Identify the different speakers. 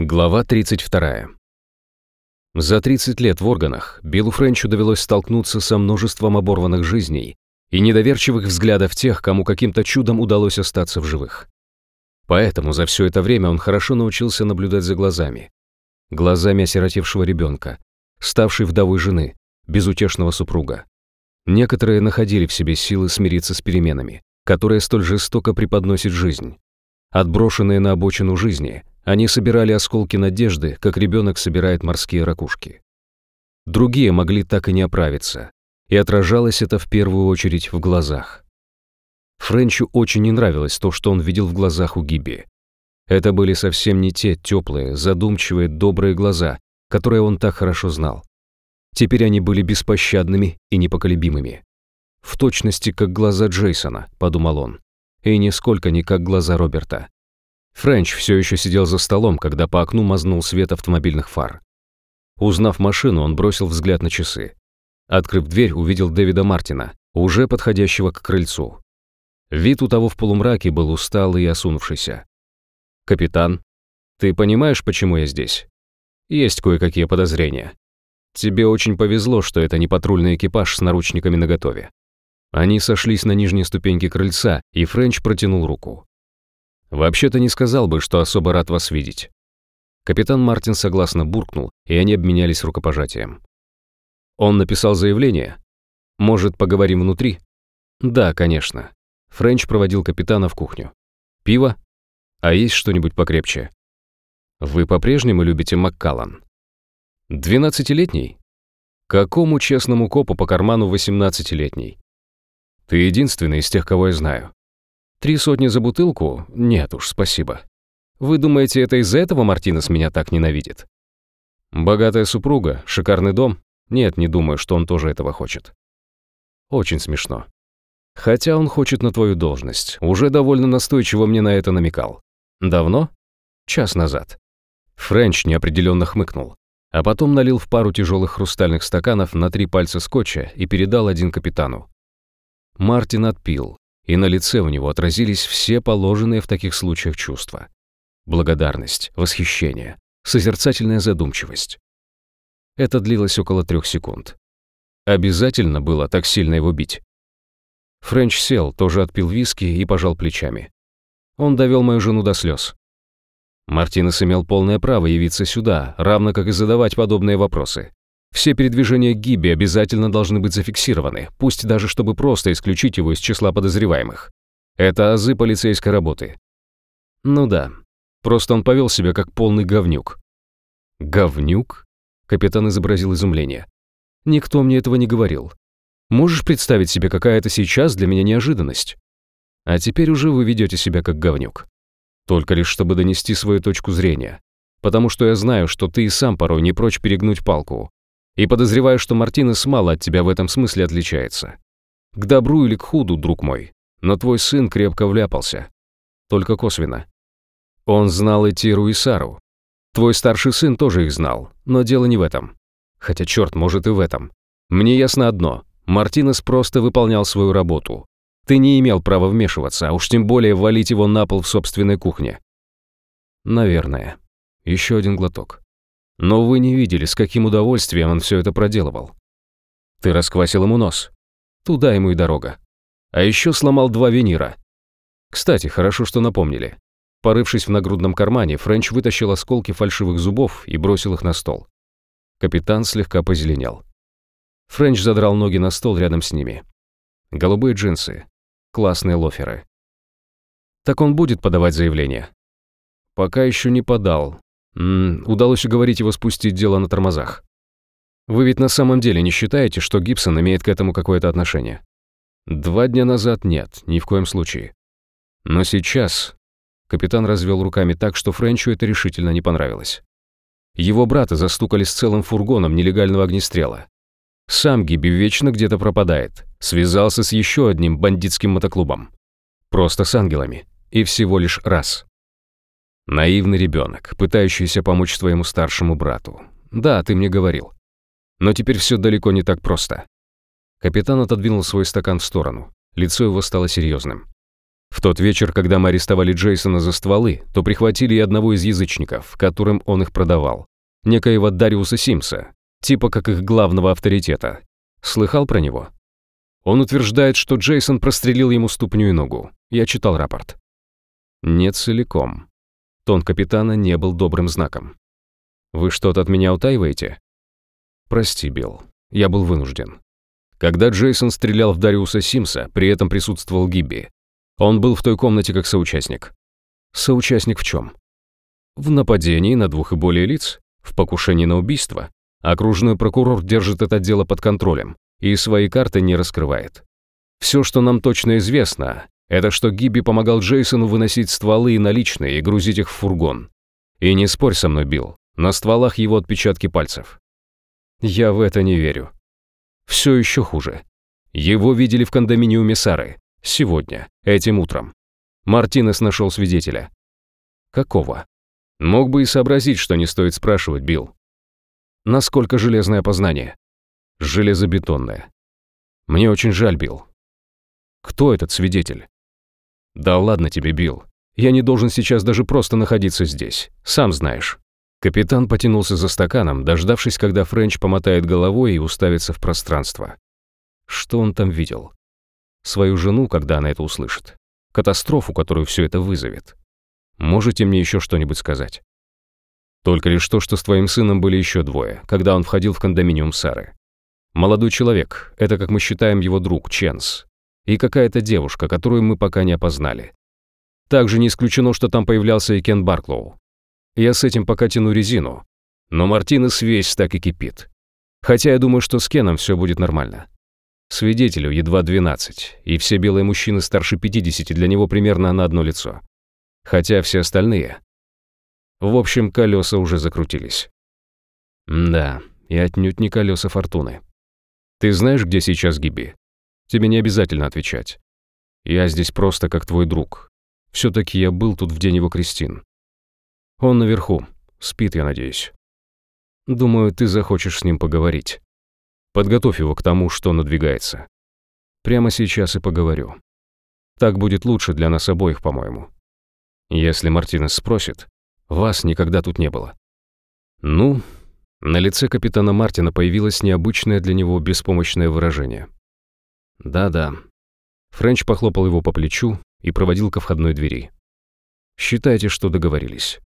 Speaker 1: Глава 32. За 30 лет в органах Биллу Френчу довелось столкнуться со множеством оборванных жизней и недоверчивых взглядов тех, кому каким-то чудом удалось остаться в живых. Поэтому за все это время он хорошо научился наблюдать за глазами. Глазами осиротевшего ребенка, ставшей вдовой жены, безутешного супруга. Некоторые находили в себе силы смириться с переменами, которые столь жестоко преподносит жизнь. Отброшенные на обочину жизни, они собирали осколки надежды, как ребенок собирает морские ракушки. Другие могли так и не оправиться, и отражалось это в первую очередь в глазах. Френчу очень не нравилось то, что он видел в глазах у Гиби. Это были совсем не те теплые, задумчивые, добрые глаза, которые он так хорошо знал. Теперь они были беспощадными и непоколебимыми. В точности, как глаза Джейсона, подумал он, и нисколько не как глаза Роберта. Френч все еще сидел за столом, когда по окну мазнул свет автомобильных фар. Узнав машину, он бросил взгляд на часы. Открыв дверь, увидел Дэвида Мартина, уже подходящего к крыльцу. Вид у того в полумраке был усталый и осунувшийся. «Капитан, ты понимаешь, почему я здесь? Есть кое-какие подозрения. Тебе очень повезло, что это не патрульный экипаж с наручниками наготове». Они сошлись на нижней ступеньке крыльца, и Френч протянул руку. Вообще-то не сказал бы, что особо рад вас видеть. Капитан Мартин согласно буркнул, и они обменялись рукопожатием. Он написал заявление. Может, поговорим внутри? Да, конечно. Френч проводил капитана в кухню. Пиво? А есть что-нибудь покрепче? Вы по-прежнему любите Маккаллан? Двенадцатилетний? Какому честному копу по карману восемнадцатилетний? Ты единственный из тех, кого я знаю. Три сотни за бутылку? Нет уж, спасибо. Вы думаете, это из-за этого Мартинес меня так ненавидит? Богатая супруга, шикарный дом? Нет, не думаю, что он тоже этого хочет. Очень смешно. Хотя он хочет на твою должность. Уже довольно настойчиво мне на это намекал. Давно? Час назад. Френч неопределенно хмыкнул, а потом налил в пару тяжелых хрустальных стаканов на три пальца скотча и передал один капитану. Мартин отпил, и на лице у него отразились все положенные в таких случаях чувства. Благодарность, восхищение, созерцательная задумчивость. Это длилось около трех секунд. Обязательно было так сильно его бить. Френч сел, тоже отпил виски и пожал плечами. Он довел мою жену до слез. Мартинес имел полное право явиться сюда, равно как и задавать подобные вопросы. Все передвижения Гиби обязательно должны быть зафиксированы, пусть даже чтобы просто исключить его из числа подозреваемых. Это азы полицейской работы. Ну да, просто он повел себя как полный говнюк. Говнюк? Капитан изобразил изумление. Никто мне этого не говорил. Можешь представить себе, какая это сейчас для меня неожиданность? А теперь уже вы ведете себя как говнюк. Только лишь чтобы донести свою точку зрения. Потому что я знаю, что ты и сам порой не прочь перегнуть палку, и подозреваю, что Мартинес мало от тебя в этом смысле отличается. К добру или к худу, друг мой, но твой сын крепко вляпался. Только косвенно. Он знал и Тиру, и Сару. Твой старший сын тоже их знал, но дело не в этом. Хотя, черт, может и в этом. Мне ясно одно. Мартинес просто выполнял свою работу. Ты не имел права вмешиваться, а уж тем более валить его на пол в собственной кухне. Наверное. Еще один глоток. Но вы не видели, с каким удовольствием он все это проделывал. Ты расквасил ему нос. Туда ему и дорога. А еще сломал два винира. Кстати, хорошо, что напомнили. Порывшись в нагрудном кармане, Френч вытащил осколки фальшивых зубов и бросил их на стол. Капитан слегка позеленел. Френч задрал ноги на стол рядом с ними. Голубые джинсы. Классные лоферы. Так он будет подавать заявление? Пока еще не подал, М -м, удалось уговорить его спустить дело на тормозах. Вы ведь на самом деле не считаете, что Гибсон имеет к этому какое-то отношение? Два дня назад нет, ни в коем случае. Но сейчас... Капитан развел руками так, что Френчу это решительно не понравилось. Его брата застукали с целым фургоном нелегального огнестрела. Сам Гиби вечно где-то пропадает. Связался с еще одним бандитским мотоклубом. Просто с ангелами. И всего лишь раз. Наивный ребенок, пытающийся помочь твоему старшему брату. Да, ты мне говорил. Но теперь все далеко не так просто. Капитан отодвинул свой стакан в сторону. Лицо его стало серьезным. В тот вечер, когда мы арестовали Джейсона за стволы, то прихватили и одного из язычников, которым он их продавал. Некоего Дариуса Симса, типа как их главного авторитета. Слыхал про него? Он утверждает, что Джейсон прострелил ему ступню и ногу. Я читал рапорт. Не целиком. Тон капитана не был добрым знаком. Вы что-то от меня утаиваете? Прости, Билл. Я был вынужден. Когда Джейсон стрелял в Дариуса Симса, при этом присутствовал Гибби. Он был в той комнате как соучастник. Соучастник в чем? В нападении на двух и более лиц, в покушении на убийство. Окружной прокурор держит это дело под контролем и свои карты не раскрывает. Все, что нам точно известно, это что Гибби помогал Джейсону выносить стволы и наличные и грузить их в фургон. И не спорь со мной, Билл, на стволах его отпечатки пальцев. Я в это не верю. Все еще хуже. Его видели в кондоминиуме Сары. Сегодня, этим утром. Мартинес нашел свидетеля. Какого? Мог бы и сообразить, что не стоит спрашивать, Билл. Насколько железное познание? Железобетонное. Мне очень жаль, Билл. Кто этот свидетель? Да ладно тебе, Билл. Я не должен сейчас даже просто находиться здесь. Сам знаешь. Капитан потянулся за стаканом, дождавшись, когда Френч помотает головой и уставится в пространство. Что он там видел? Свою жену, когда она это услышит. Катастрофу, которую все это вызовет. Можете мне еще что-нибудь сказать? Только лишь то, что с твоим сыном были еще двое, когда он входил в кондоминиум Сары. Молодой человек, это, как мы считаем, его друг, Ченс. И какая-то девушка, которую мы пока не опознали. Также не исключено, что там появлялся и Кен Барклоу. Я с этим пока тяну резину. Но Мартинес весь так и кипит. Хотя я думаю, что с Кеном все будет нормально. Свидетелю едва 12, и все белые мужчины старше 50 для него примерно на одно лицо. Хотя все остальные... В общем, колеса уже закрутились. Да, и отнюдь не колеса фортуны. Ты знаешь, где сейчас Гиби? Тебе не обязательно отвечать. Я здесь просто как твой друг. Все-таки я был тут в день его крестин. Он наверху. Спит, я надеюсь. Думаю, ты захочешь с ним поговорить. Подготовь его к тому, что надвигается. Прямо сейчас и поговорю. Так будет лучше для нас обоих, по-моему. Если Мартинес спросит, вас никогда тут не было. Ну, на лице капитана Мартина появилось необычное для него беспомощное выражение. Да-да. Френч похлопал его по плечу и проводил ко входной двери. Считайте, что договорились.